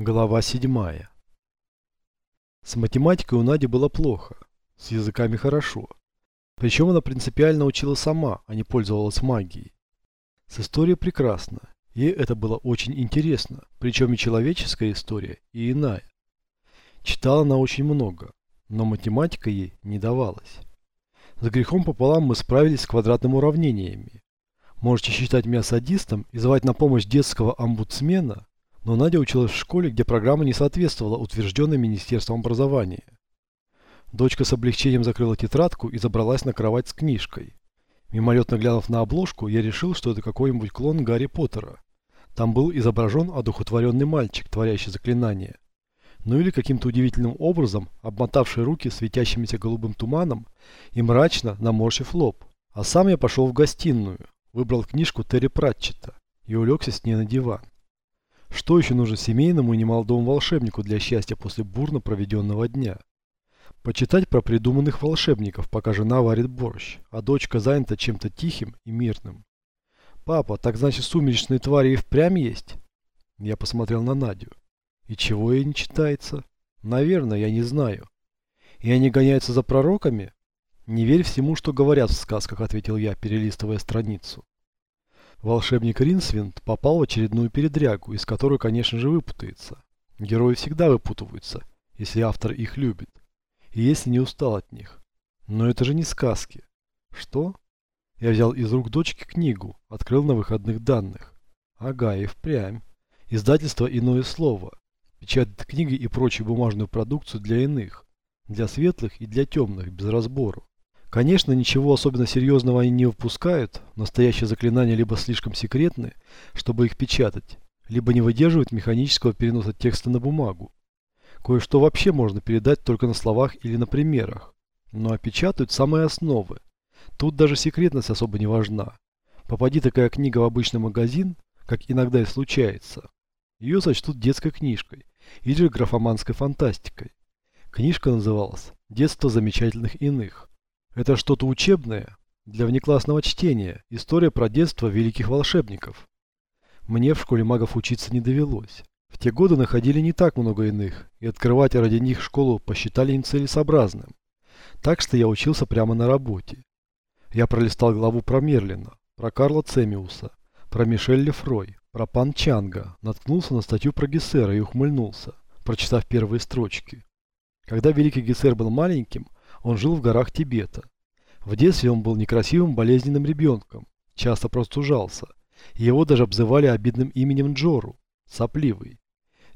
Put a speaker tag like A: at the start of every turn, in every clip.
A: Глава седьмая. С математикой у Нади было плохо, с языками хорошо. Причем она принципиально учила сама, а не пользовалась магией. С историей прекрасно, ей это было очень интересно, причем и человеческая история, и иная. Читала она очень много, но математика ей не давалась. За грехом пополам мы справились с квадратными уравнениями. Можете считать меня садистом и звать на помощь детского омбудсмена, но Надя училась в школе, где программа не соответствовала утвержденной Министерством образования. Дочка с облегчением закрыла тетрадку и забралась на кровать с книжкой. Мимолетно глянув на обложку, я решил, что это какой-нибудь клон Гарри Поттера. Там был изображен одухотворенный мальчик, творящий заклинание. Ну или каким-то удивительным образом, обмотавший руки светящимся голубым туманом и мрачно наморщив лоб. А сам я пошел в гостиную, выбрал книжку Терри Пратчета и улегся с ней на диван. Что еще нужно семейному и немолодому волшебнику для счастья после бурно проведенного дня? Почитать про придуманных волшебников, пока жена варит борщ, а дочка занята чем-то тихим и мирным. «Папа, так значит сумеречные твари и впрямь есть?» Я посмотрел на Надю. «И чего ей не читается?» «Наверное, я не знаю». «И они гоняются за пророками?» «Не верь всему, что говорят в сказках», — ответил я, перелистывая страницу. Волшебник Ринсвинд попал в очередную передрягу, из которой, конечно же, выпутается. Герои всегда выпутываются, если автор их любит. И если не устал от них. Но это же не сказки. Что? Я взял из рук дочки книгу, открыл на выходных данных. Ага, и впрямь. Издательство «Иное слово». Печатает книги и прочую бумажную продукцию для иных. Для светлых и для темных, без разбору. Конечно, ничего особенно серьезного они не выпускают, настоящие заклинания либо слишком секретны, чтобы их печатать, либо не выдерживают механического переноса текста на бумагу. Кое-что вообще можно передать только на словах или на примерах, но опечатают самые основы. Тут даже секретность особо не важна. Попади такая книга в обычный магазин, как иногда и случается, ее сочтут детской книжкой или графоманской фантастикой. Книжка называлась «Детство замечательных иных». Это что-то учебное, для внеклассного чтения, история про детство великих волшебников. Мне в школе магов учиться не довелось. В те годы находили не так много иных, и открывать ради них школу посчитали нецелесообразным. Так что я учился прямо на работе. Я пролистал главу про Мерлина, про Карла Цемиуса, про Мишель Лефрой, про Пан Чанга, наткнулся на статью про Гессера и ухмыльнулся, прочитав первые строчки. Когда великий Гессер был маленьким, он жил в горах Тибета. В детстве он был некрасивым болезненным ребенком, часто простужался. Его даже обзывали обидным именем Джору, сопливый.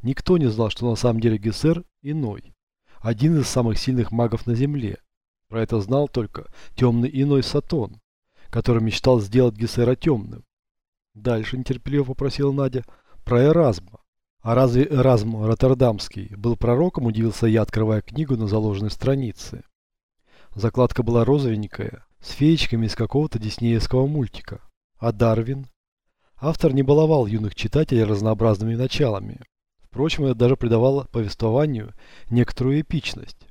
A: Никто не знал, что на самом деле Гессер иной. Один из самых сильных магов на Земле. Про это знал только темный иной Сатон, который мечтал сделать Гессера темным. Дальше нетерпеливо попросила Надя про Эразма. А разве Эразм Роттердамский был пророком, удивился я, открывая книгу на заложенной странице. Закладка была розовенькая, с феечками из какого-то диснеевского мультика. А Дарвин? Автор не баловал юных читателей разнообразными началами. Впрочем, это даже придавало повествованию некоторую эпичность.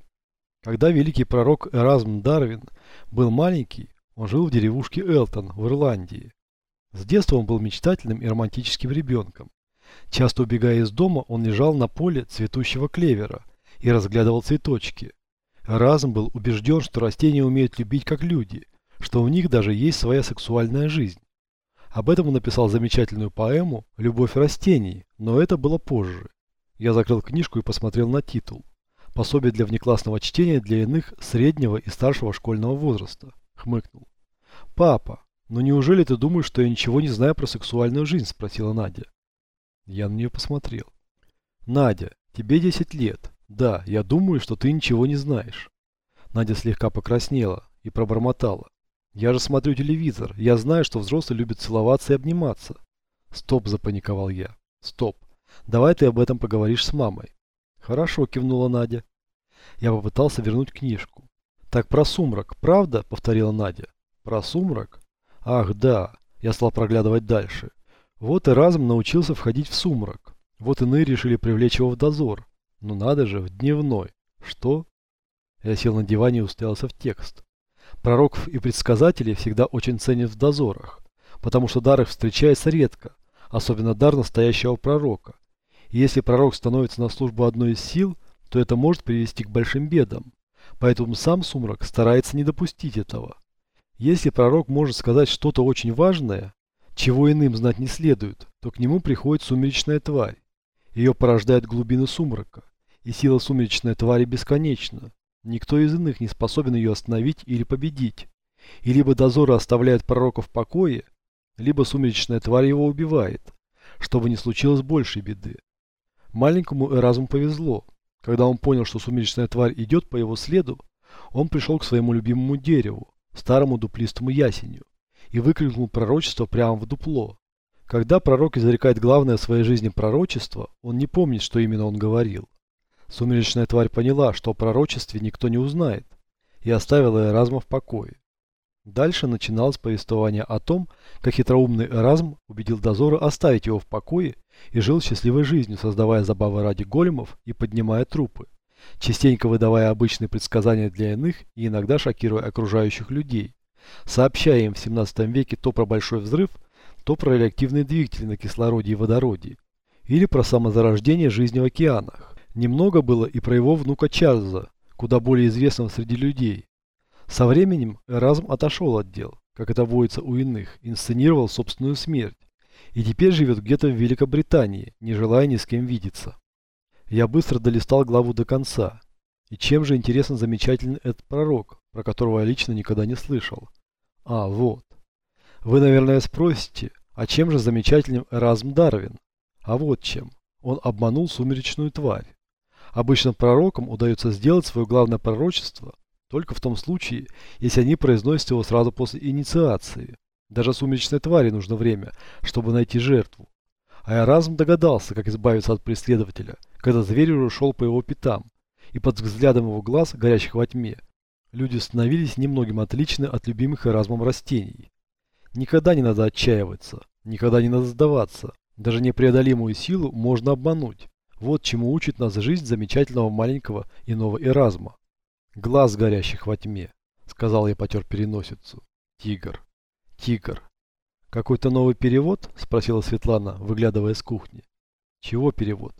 A: Когда великий пророк Эразм Дарвин был маленький, он жил в деревушке Элтон в Ирландии. С детства он был мечтательным и романтическим ребенком. Часто убегая из дома, он лежал на поле цветущего клевера и разглядывал цветочки. Разум был убежден, что растения умеют любить как люди, что у них даже есть своя сексуальная жизнь. Об этом он написал замечательную поэму «Любовь растений», но это было позже. Я закрыл книжку и посмотрел на титул. Пособие для внеклассного чтения для иных среднего и старшего школьного возраста. Хмыкнул. «Папа, ну неужели ты думаешь, что я ничего не знаю про сексуальную жизнь?» Спросила Надя. Я на нее посмотрел. «Надя, тебе 10 лет. Да, я думаю, что ты ничего не знаешь. Надя слегка покраснела и пробормотала. Я же смотрю телевизор. Я знаю, что взрослые любят целоваться и обниматься. Стоп, запаниковал я. Стоп. Давай ты об этом поговоришь с мамой. Хорошо, кивнула Надя. Я попытался вернуть книжку. Так про сумрак, правда? Повторила Надя. Про сумрак? Ах, да. Я стал проглядывать дальше. Вот и разум научился входить в сумрак. Вот иные решили привлечь его в дозор. Ну надо же, в дневной. Что? Я сел на диване и уставился в текст. Пророков и предсказателей всегда очень ценят в дозорах, потому что дар их встречается редко, особенно дар настоящего пророка. И если пророк становится на службу одной из сил, то это может привести к большим бедам. Поэтому сам сумрак старается не допустить этого. Если пророк может сказать что-то очень важное, чего иным знать не следует, то к нему приходит сумеречная тварь. Ее порождает глубины сумрака, и сила сумеречной твари бесконечна. Никто из иных не способен ее остановить или победить. И либо дозоры оставляют пророка в покое, либо сумеречная тварь его убивает, чтобы не случилось большей беды. Маленькому Эразму повезло. Когда он понял, что сумеречная тварь идет по его следу, он пришел к своему любимому дереву, старому дуплистому ясеню, и выкрикнул пророчество прямо в дупло. Когда пророк изрекает главное в своей жизни пророчество, он не помнит, что именно он говорил. Сумеречная тварь поняла, что о пророчестве никто не узнает, и оставила Эразма в покое. Дальше начиналось повествование о том, как хитроумный Эразм убедил дозора оставить его в покое и жил счастливой жизнью, создавая забавы ради големов и поднимая трупы, частенько выдавая обычные предсказания для иных и иногда шокируя окружающих людей, сообщая им в 17 веке то про большой взрыв, то про реактивные двигатели на кислороде и водороде, или про самозарождение жизни в океанах. Немного было и про его внука Чарльза, куда более известного среди людей. Со временем Эразм отошел от дел, как это водится у иных, инсценировал собственную смерть, и теперь живет где-то в Великобритании, не желая ни с кем видеться. Я быстро долистал главу до конца. И чем же интересен замечательный этот пророк, про которого я лично никогда не слышал? А, вот. Вы, наверное, спросите, а чем же замечательным Эразм Дарвин? А вот чем. Он обманул сумеречную тварь. Обычно пророкам удается сделать свое главное пророчество только в том случае, если они произносят его сразу после инициации. Даже сумеречной твари нужно время, чтобы найти жертву. А я разум догадался, как избавиться от преследователя, когда зверь уже шел по его пятам, и под взглядом его глаз, горящих во тьме, люди становились немногим отличны от любимых Эразмом растений. Никогда не надо отчаиваться, никогда не надо сдаваться. Даже непреодолимую силу можно обмануть. Вот чему учит нас жизнь замечательного маленького иного Эразма. Глаз горящих во тьме, сказал я потер переносицу. Тигр. Тигр. Какой-то новый перевод? Спросила Светлана, выглядывая с кухни. Чего перевод?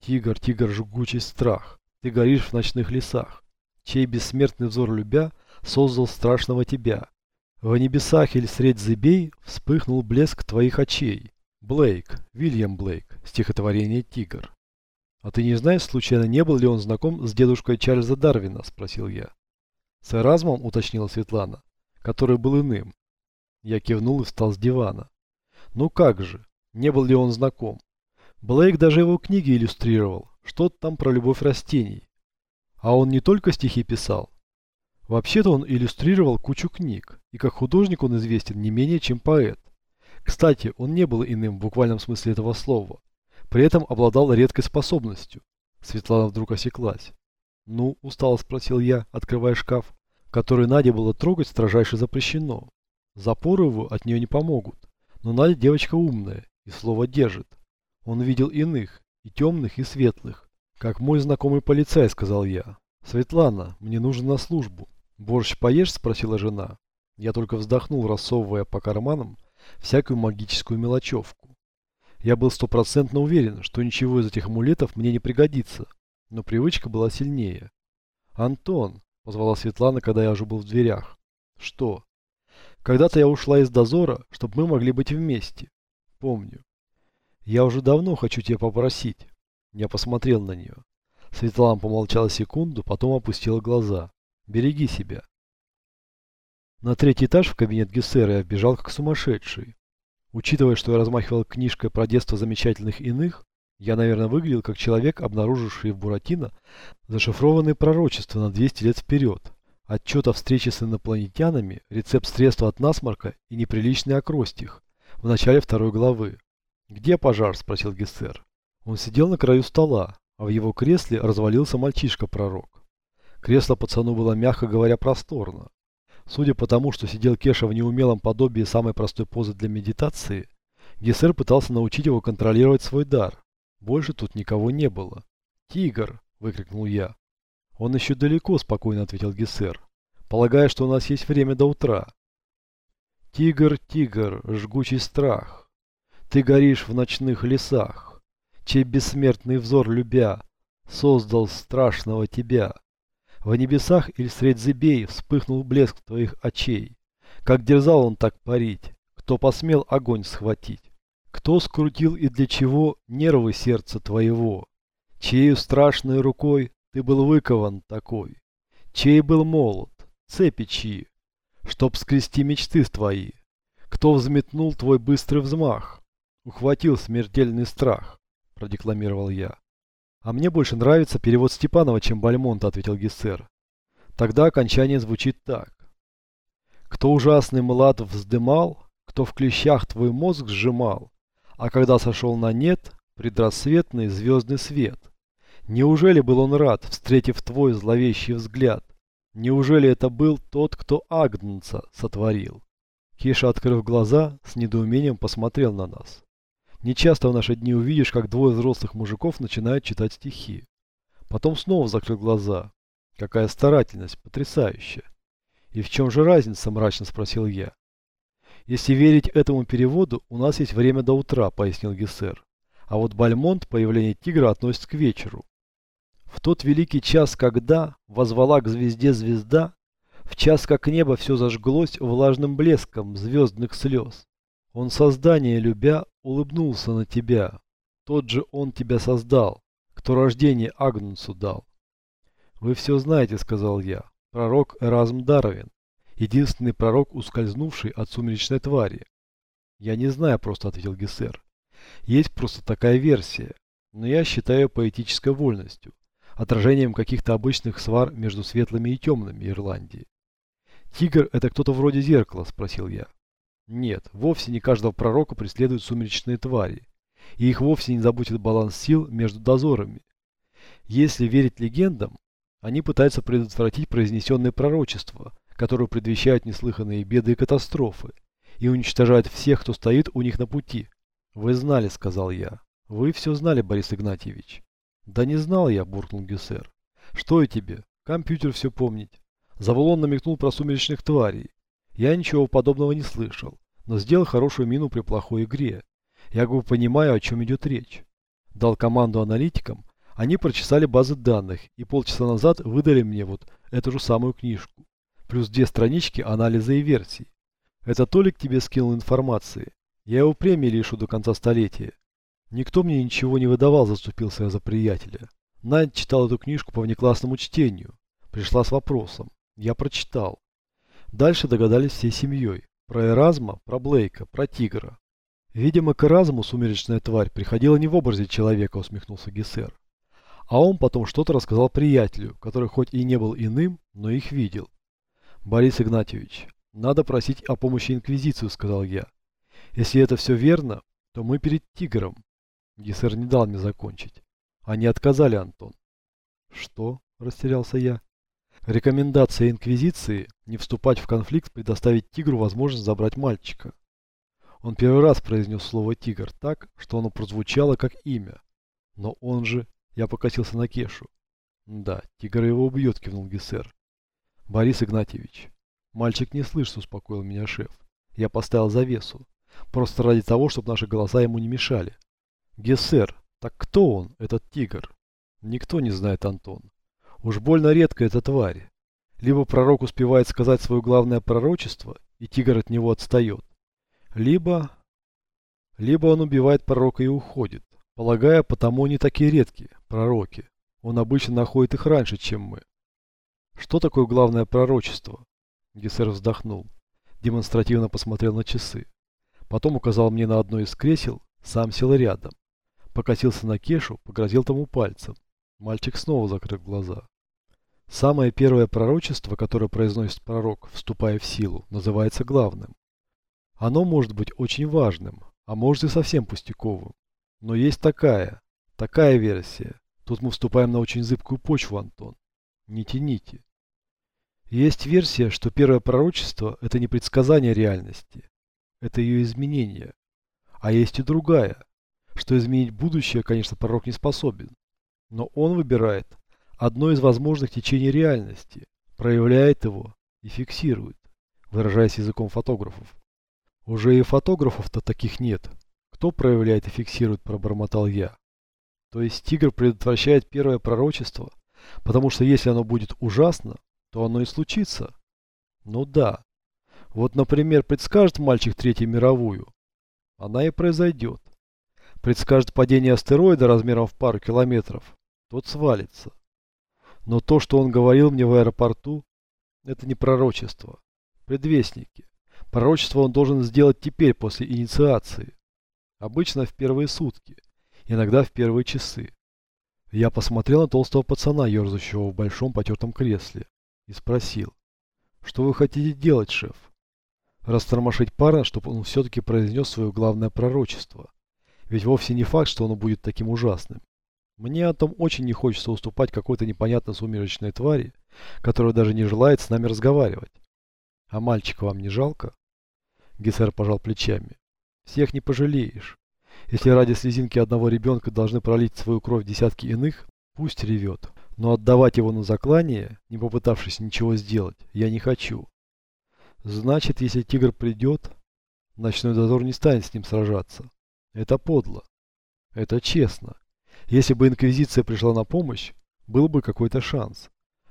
A: Тигр, тигр, жгучий страх. Ты горишь в ночных лесах. Чей бессмертный взор любя, создал страшного тебя. В небесах или средь зыбей вспыхнул блеск твоих очей. Блейк, Вильям Блейк, стихотворение «Тигр». «А ты не знаешь, случайно, не был ли он знаком с дедушкой Чарльза Дарвина?» – спросил я. «С Эразмом», – уточнила Светлана, – «который был иным». Я кивнул и встал с дивана. «Ну как же, не был ли он знаком? Блейк даже его книги иллюстрировал, что-то там про любовь растений. А он не только стихи писал. Вообще-то он иллюстрировал кучу книг, и как художник он известен не менее, чем поэт. Кстати, он не был иным в буквальном смысле этого слова. При этом обладал редкой способностью. Светлана вдруг осеклась. «Ну?» – устало спросил я, открывая шкаф, который Наде было трогать строжайше запрещено. Запоры его от нее не помогут. Но Надя девочка умная и слово держит. Он видел иных, и темных, и светлых. Как мой знакомый полицай, сказал я. Светлана, мне нужно на службу. Борщ поешь? Спросила жена. Я только вздохнул, рассовывая по карманам всякую магическую мелочевку. Я был стопроцентно уверен, что ничего из этих амулетов мне не пригодится, но привычка была сильнее. «Антон», — позвала Светлана, когда я уже был в дверях. «Что?» «Когда-то я ушла из дозора, чтобы мы могли быть вместе. Помню. Я уже давно хочу тебя попросить». Я посмотрел на нее. Светлана помолчала секунду, потом опустила глаза. «Береги себя». На третий этаж в кабинет Гессера я вбежал как сумасшедший. Учитывая, что я размахивал книжкой про детство замечательных иных, я, наверное, выглядел как человек, обнаруживший в Буратино зашифрованные пророчества на 200 лет вперед. Отчет о встрече с инопланетянами, рецепт средства от насморка и неприличный акростих в начале второй главы. «Где пожар?» – спросил Гессер. Он сидел на краю стола, а в его кресле развалился мальчишка-пророк. Кресло пацану было, мягко говоря, просторно. Судя по тому, что сидел Кеша в неумелом подобии самой простой позы для медитации, Гессер пытался научить его контролировать свой дар. Больше тут никого не было. «Тигр!» – выкрикнул я. «Он еще далеко», – спокойно ответил Гессер, полагая, что у нас есть время до утра. «Тигр, тигр, жгучий страх, ты горишь в ночных лесах. чей бессмертный взор любя, создал страшного тебя. В небесах или средь зыбей вспыхнул блеск твоих очей. Как дерзал он так парить, кто посмел огонь схватить? Кто скрутил и для чего нервы сердца твоего? Чею страшной рукой ты был выкован такой? Чей был молот, цепи чьи, чтоб скрести мечты твои? Кто взметнул твой быстрый взмах? Ухватил смертельный страх, продекламировал я. А мне больше нравится перевод Степанова, чем Бальмонта, ответил Гессер. Тогда окончание звучит так. Кто ужасный млад вздымал, кто в клещах твой мозг сжимал, а когда сошел на нет, предрассветный звездный свет. Неужели был он рад, встретив твой зловещий взгляд? Неужели это был тот, кто Агнца сотворил? Киша, открыв глаза, с недоумением посмотрел на нас. Нечасто в наши дни увидишь, как двое взрослых мужиков начинают читать стихи. Потом снова закрыл глаза. Какая старательность, потрясающая. И в чем же разница, мрачно спросил я. Если верить этому переводу, у нас есть время до утра, пояснил Гессер. А вот Бальмонт появление тигра относится к вечеру. В тот великий час, когда возвала к звезде звезда, в час, как небо все зажглось влажным блеском звездных слез, он создание любя улыбнулся на тебя. Тот же он тебя создал, кто рождение Агнцу дал. Вы все знаете, сказал я. Пророк Эразм Дарвин. Единственный пророк, ускользнувший от сумеречной твари. Я не знаю, просто ответил Гессер. Есть просто такая версия, но я считаю поэтической вольностью, отражением каких-то обычных свар между светлыми и темными Ирландии. Тигр это кто-то вроде зеркала, спросил я. Нет, вовсе не каждого пророка преследуют сумеречные твари, и их вовсе не заботит баланс сил между дозорами. Если верить легендам, они пытаются предотвратить произнесенные пророчества, которые предвещают неслыханные беды и катастрофы, и уничтожают всех, кто стоит у них на пути. «Вы знали», — сказал я. «Вы все знали, Борис Игнатьевич». «Да не знал я», — буркнул Гюссер. «Что и тебе? Компьютер все помнить». Заволон намекнул про сумеречных тварей. Я ничего подобного не слышал, но сделал хорошую мину при плохой игре. Я как бы понимаю, о чем идет речь. Дал команду аналитикам, они прочесали базы данных и полчаса назад выдали мне вот эту же самую книжку. Плюс две странички анализа и версий. Это Толик тебе скинул информации. Я его премии лишу до конца столетия. Никто мне ничего не выдавал, заступился я за приятеля. Надя читал эту книжку по внеклассному чтению. Пришла с вопросом. Я прочитал. Дальше догадались всей семьей. Про Эразма, про Блейка, про Тигра. Видимо, к Эразму сумеречная тварь приходила не в образе человека, усмехнулся Гессер. А он потом что-то рассказал приятелю, который хоть и не был иным, но их видел. Борис Игнатьевич, надо просить о помощи Инквизицию, сказал я. Если это все верно, то мы перед Тигром. Гессер не дал мне закончить. Они отказали, Антон. Что? Растерялся я. Рекомендация Инквизиции не вступать в конфликт, предоставить тигру возможность забрать мальчика. Он первый раз произнес слово «тигр» так, что оно прозвучало как имя. Но он же... Я покосился на Кешу. Да, тигр его убьет, кивнул Гессер. Борис Игнатьевич. Мальчик не слышит, успокоил меня шеф. Я поставил завесу. Просто ради того, чтобы наши голоса ему не мешали. Гессер, так кто он, этот тигр? Никто не знает, Антон. Уж больно редко эта тварь. Либо пророк успевает сказать свое главное пророчество, и тигр от него отстает. Либо... Либо он убивает пророка и уходит. Полагая, потому они такие редкие, пророки. Он обычно находит их раньше, чем мы. Что такое главное пророчество? Гессер вздохнул. Демонстративно посмотрел на часы. Потом указал мне на одно из кресел, сам сел рядом. Покосился на Кешу, погрозил тому пальцем. Мальчик снова закрыл глаза. Самое первое пророчество, которое произносит пророк, вступая в силу, называется главным. Оно может быть очень важным, а может и совсем пустяковым. Но есть такая, такая версия. Тут мы вступаем на очень зыбкую почву, Антон. Не тяните. Есть версия, что первое пророчество – это не предсказание реальности. Это ее изменение. А есть и другая, что изменить будущее, конечно, пророк не способен. Но он выбирает одно из возможных течений реальности, проявляет его и фиксирует, выражаясь языком фотографов. Уже и фотографов-то таких нет. Кто проявляет и фиксирует, пробормотал я. То есть тигр предотвращает первое пророчество, потому что если оно будет ужасно, то оно и случится. Ну да. Вот, например, предскажет мальчик Третью мировую. Она и произойдет. Предскажет падение астероида размером в пару километров. Тот свалится. Но то, что он говорил мне в аэропорту, это не пророчество. Предвестники. Пророчество он должен сделать теперь, после инициации. Обычно в первые сутки. Иногда в первые часы. Я посмотрел на толстого пацана, ерзающего в большом потертом кресле, и спросил, что вы хотите делать, шеф? Растормошить парня, чтобы он все-таки произнес свое главное пророчество. Ведь вовсе не факт, что оно будет таким ужасным. Мне о том очень не хочется уступать какой-то непонятной сумеречной твари, которая даже не желает с нами разговаривать. А мальчика вам не жалко? Гессер пожал плечами. Всех не пожалеешь. Если ради слезинки одного ребенка должны пролить свою кровь десятки иных, пусть ревет. Но отдавать его на заклание, не попытавшись ничего сделать, я не хочу. Значит, если тигр придет, ночной дозор не станет с ним сражаться. Это подло. Это честно. Если бы Инквизиция пришла на помощь, был бы какой-то шанс.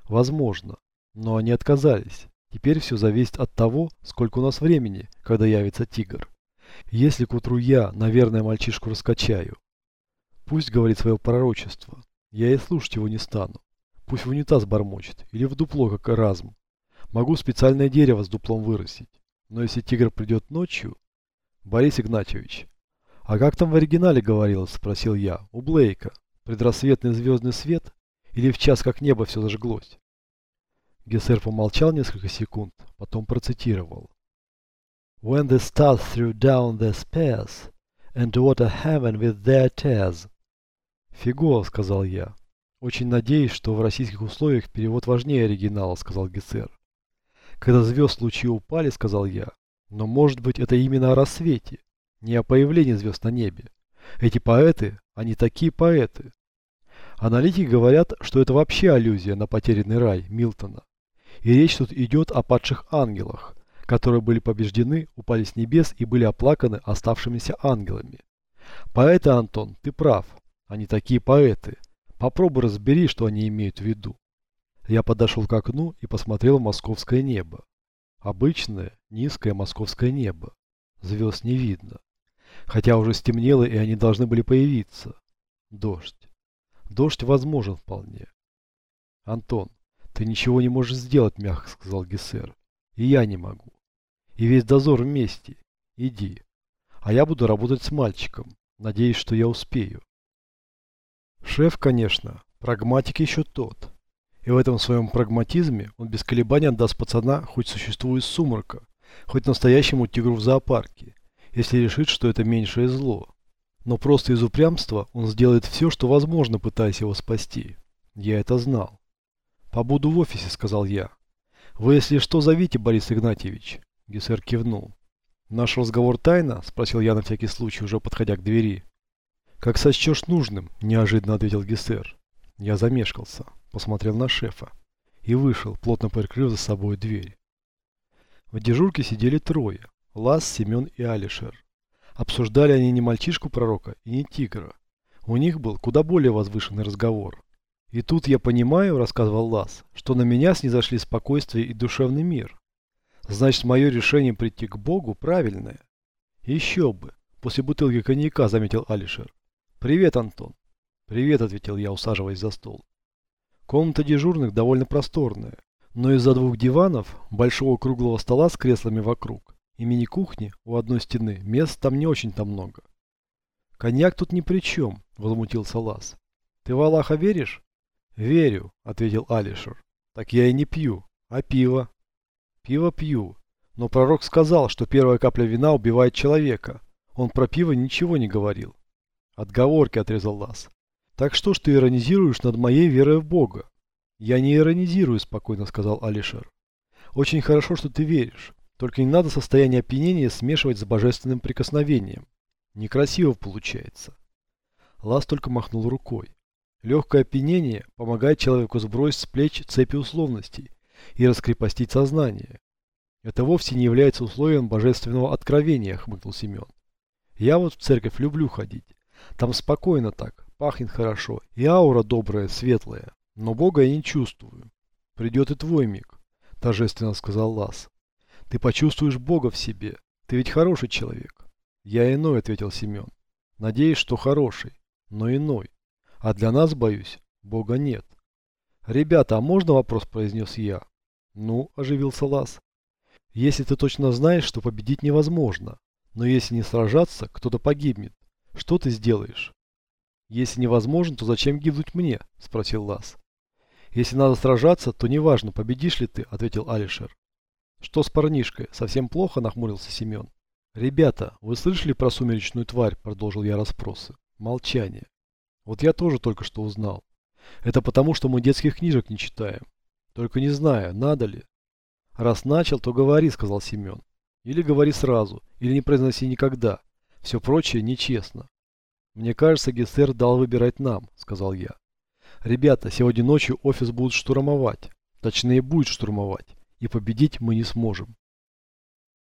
A: Возможно. Но они отказались. Теперь все зависит от того, сколько у нас времени, когда явится тигр. Если к утру я, наверное, мальчишку раскачаю. Пусть говорит свое пророчество. Я и слушать его не стану. Пусть в унитаз бормочет. Или в дупло, как разм. Могу специальное дерево с дуплом вырастить. Но если тигр придет ночью... Борис Игнатьевич. А как там в оригинале говорилось, спросил я. У Блейка. Предрассветный звездный свет? Или в час как небо все зажглось? Гессер помолчал несколько секунд, потом процитировал. When the stars threw down their spears, and water heaven with their tears. Фиго, сказал я. Очень надеюсь, что в российских условиях перевод важнее оригинала, сказал Гессер. Когда звезд лучи упали, сказал я. Но может быть это именно о рассвете, не о появлении звезд на небе. Эти поэты, они такие поэты. Аналитики говорят, что это вообще аллюзия на потерянный рай Милтона. И речь тут идет о падших ангелах, которые были побеждены, упали с небес и были оплаканы оставшимися ангелами. Поэты, Антон, ты прав. Они такие поэты. Попробуй разбери, что они имеют в виду. Я подошел к окну и посмотрел в московское небо. Обычное, низкое московское небо. Звезд не видно. Хотя уже стемнело, и они должны были появиться. Дождь. Дождь возможен вполне. Антон, ты ничего не можешь сделать, мягко сказал Гессер. И я не могу. И весь дозор вместе. Иди. А я буду работать с мальчиком. Надеюсь, что я успею. Шеф, конечно, прагматик еще тот. И в этом своем прагматизме он без колебаний отдаст пацана хоть существу из сумрака, хоть настоящему тигру в зоопарке, если решит, что это меньшее зло. Но просто из упрямства он сделает все, что возможно, пытаясь его спасти. Я это знал. «Побуду в офисе», — сказал я. «Вы, если что, зовите, Борис Игнатьевич». Гессер кивнул. «Наш разговор тайна?» – спросил я на всякий случай, уже подходя к двери. «Как сочтешь нужным», – неожиданно ответил Гессер. Я замешкался, посмотрел на шефа и вышел, плотно прикрыв за собой дверь. В дежурке сидели трое – Лас, Семен и Алишер. Обсуждали они не мальчишку пророка и не тигра. У них был куда более возвышенный разговор. И тут я понимаю, рассказывал Лас, что на меня снизошли спокойствие и душевный мир. Значит, мое решение прийти к Богу правильное. Еще бы. После бутылки коньяка заметил Алишер. Привет, Антон. Привет, ответил я, усаживаясь за стол. Комната дежурных довольно просторная, но из-за двух диванов, большого круглого стола с креслами вокруг и мини-кухни у одной стены, мест там не очень-то много. Коньяк тут ни при чем, возмутился Лас. Ты в Аллаха веришь? Верю, ответил Алишер. Так я и не пью. А пиво? Пиво пью. Но пророк сказал, что первая капля вина убивает человека. Он про пиво ничего не говорил. Отговорки отрезал Лас. Так что ж ты иронизируешь над моей верой в Бога? Я не иронизирую, спокойно сказал Алишер. Очень хорошо, что ты веришь. Только не надо состояние опьянения смешивать с божественным прикосновением. Некрасиво получается. Лас только махнул рукой. Легкое опьянение помогает человеку сбросить с плеч цепи условностей и раскрепостить сознание. Это вовсе не является условием божественного откровения, хмыкнул Семен. Я вот в церковь люблю ходить. Там спокойно так, Пахнет хорошо. И аура добрая, светлая. Но Бога я не чувствую. Придет и твой миг, торжественно сказал Лас. Ты почувствуешь Бога в себе. Ты ведь хороший человек. Я иной, ответил Семен. Надеюсь, что хороший, но иной. А для нас, боюсь, Бога нет. Ребята, а можно вопрос, произнес я? Ну, оживился Лас. Если ты точно знаешь, что победить невозможно, но если не сражаться, кто-то погибнет, что ты сделаешь? Если невозможно, то зачем гибнуть мне? Спросил Лас. Если надо сражаться, то неважно, победишь ли ты, ответил Алишер. Что с парнишкой? Совсем плохо? Нахмурился Семен. Ребята, вы слышали про сумеречную тварь? Продолжил я расспросы. Молчание. Вот я тоже только что узнал. Это потому, что мы детских книжек не читаем. Только не знаю, надо ли. Раз начал, то говори, сказал Семен. Или говори сразу, или не произноси никогда. Все прочее нечестно. Мне кажется, Гессер дал выбирать нам, сказал я. Ребята, сегодня ночью офис будут штурмовать. Точнее, будет штурмовать. И победить мы не сможем.